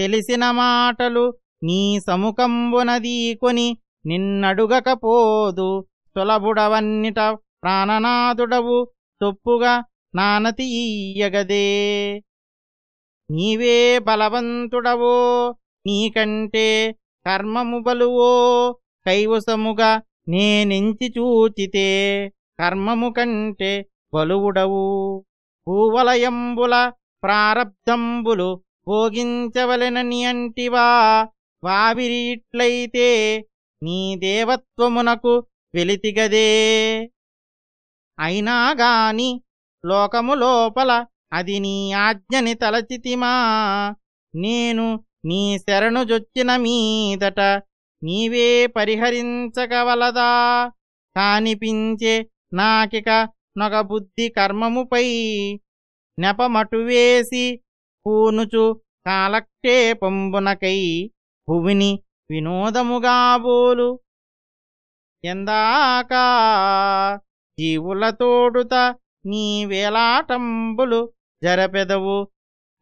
తెలిసిన మాటలు నీ సముఖంబునదీకొని నిన్నడుగకపోదు. సులభుడవన్నిట ప్రాణనాథుడవు తొప్పుగా నానతీయగదే నీవే బలవంతుడవో నీకంటే కర్మము బలువో కైవసముగా నేనెంచి చూచితే కర్మము కంటే బలువుడవు. భూవలయంబుల ప్రారబ్ధంబులు భోగించవలెనని అంటివా? వావిరిట్లయితే నీ దేవత్వమునకు వెలితిగదే. అయినాగాని లోకము లోపల అది నీ ఆజ్ఞని తలచితిమా? నేను నీ శరణు జొచ్చిన మీదట నీవే పరిహరించగవలదా కానిపించే నాకిక నొక బుద్ధి కర్మముపై నెపమటువేసి పూనుచు కాలక్షేపంబునకై భువిని వినోదముగాబోలు ఎందాకా జీవులతోడుత నీ వేలాటంబులు జరపెదవు.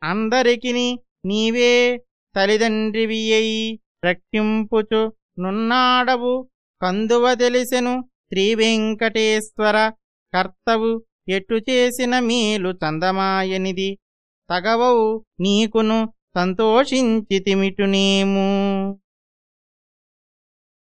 అందరికిని నీవే తల్లిదండ్రివియ్యి రక్షింపుచు నున్నాడవు. కందువ తెలిసెను శ్రీవెంకటేశ్వర కర్తవు. ఎట్టు చేసిన మేలు చందమాయనిది. తగవవు నీకును సంతోషించితిమిటునేము.